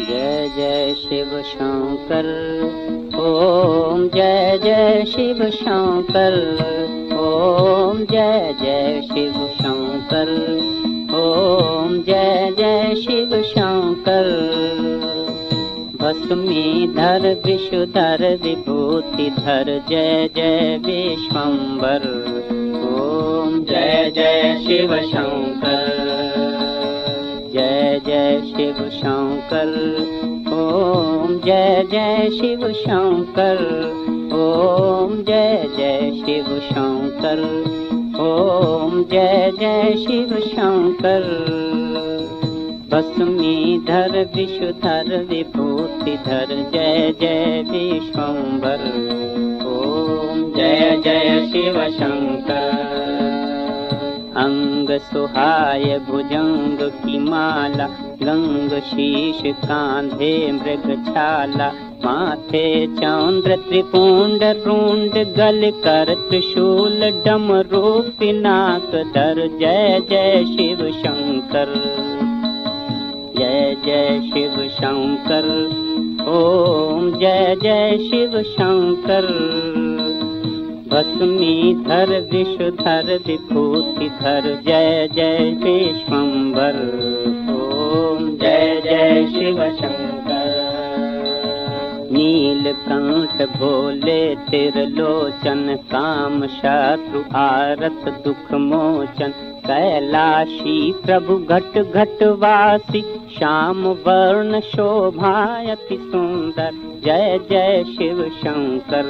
जय जय शिव शंकर ओम जय जय शिव शंकर ओम जय जय शिव शंकर ओम जय जय शिव शंकर। भस्मीधर विशुधर विभूतिधर जय जय विश्वम्बर ओम जय जय शिव शंकर शिव शंकर। ओम जय जय शिव शंकर। ओम जय जय शिव शंकर। ओम जय जय शिव शंकर। भस्मीधर विशुधर विभूतिधर। जय जय विश्वम्बर ओम जय जय शिव शंकर अंग सुहाय भुजंग की माला गंग शीश कांधे मृग छाला माथे चंद्र त्रिपुंड रुंड गल कर त्रिशूल डम रूप नाक दर जय जय शिव शंकर जय जय शिव शंकर ओम जय जय शिव शंकर भस्मीधर विशुधर विभूतिधर जय जय विश्वम्बर ओम जय जय शिव शंकर। नीलकंठ भोले तिरलोचन, काम शत्रु आरत दुख मोचन। कैलाशी प्रभु घट घट वासी, श्याम वर्ण शोभायति सुंदर। जय जय शिव शंकर।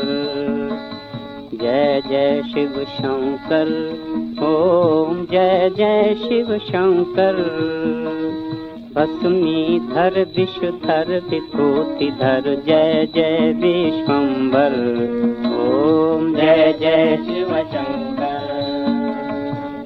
जय जय शिव शंकर, ओम जय जय शिव शंकर। भस्मीधर विश्वधर विभूतिधर जय जय विश्वम्बर ओम जय जय शिव शंकर।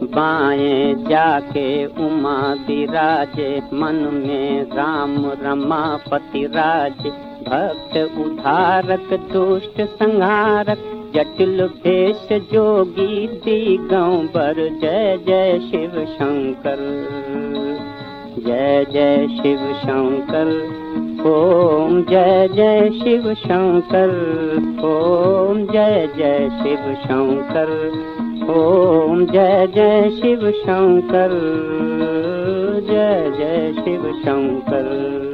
बाएँ जाके उमा विराजे, मन में राम रमापति राज। भक्त उधारक, दुष्ट संहारक जटिल भेष जोगी दिगंबर जय जय शिव शंकर। जय जय शिव शंकर। ओम जय जय शिव शंकर। ओम जय जय शिव शंकर। ओम जय जय शिव शंकर। जय जय शिव शंकर